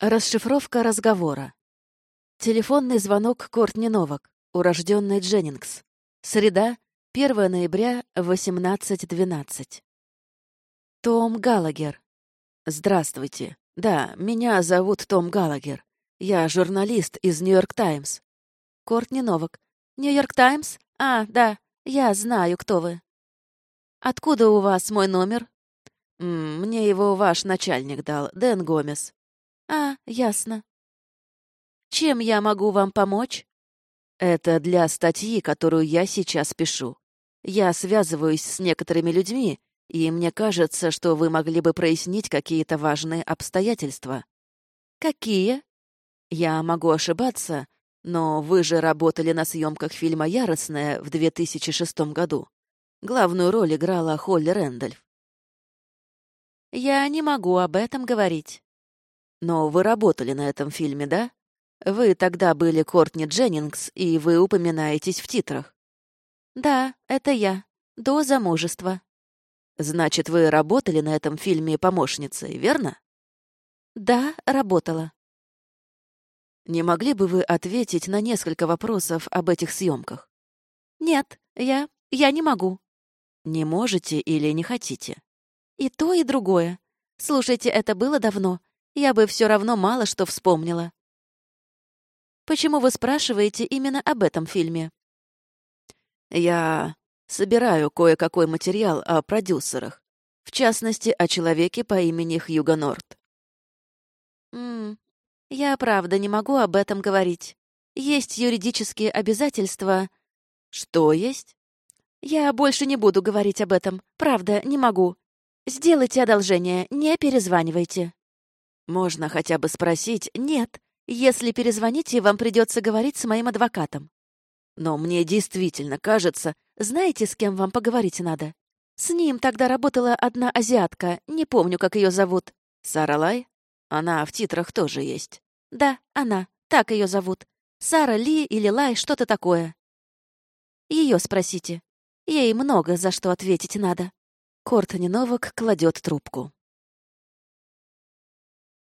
Расшифровка разговора. Телефонный звонок Кортни Новак, урожденный Дженнингс. Среда, 1 ноября, 18.12. Том Галагер. Здравствуйте. Да, меня зовут Том Галагер. Я журналист из «Нью-Йорк Таймс». Кортни Новак. «Нью-Йорк Таймс? А, да, я знаю, кто вы. Откуда у вас мой номер?» «Мне его ваш начальник дал, Дэн Гомес». «А, ясно. Чем я могу вам помочь?» «Это для статьи, которую я сейчас пишу. Я связываюсь с некоторыми людьми, и мне кажется, что вы могли бы прояснить какие-то важные обстоятельства». «Какие?» «Я могу ошибаться, но вы же работали на съемках фильма «Яростная» в 2006 году. Главную роль играла Холли Рэндольф. «Я не могу об этом говорить». Но вы работали на этом фильме, да? Вы тогда были Кортни Дженнингс, и вы упоминаетесь в титрах. Да, это я. До замужества. Значит, вы работали на этом фильме помощницей, верно? Да, работала. Не могли бы вы ответить на несколько вопросов об этих съемках? Нет, я... я не могу. Не можете или не хотите? И то, и другое. Слушайте, это было давно, я бы все равно мало что вспомнила. Почему вы спрашиваете именно об этом фильме? Я собираю кое-какой материал о продюсерах, в частности, о человеке по имени Хьюго Норт. Ммм, я правда не могу об этом говорить. Есть юридические обязательства. Что есть? Я больше не буду говорить об этом. Правда, не могу. Сделайте одолжение, не перезванивайте. Можно хотя бы спросить «нет». Если перезвоните, вам придется говорить с моим адвокатом. Но мне действительно кажется, знаете, с кем вам поговорить надо? С ним тогда работала одна азиатка, не помню, как ее зовут. Сара Лай? Она в титрах тоже есть. Да, она, так ее зовут. Сара Ли или Лай, что-то такое. Ее спросите. Ей много за что ответить надо. Кортни Новак кладет трубку.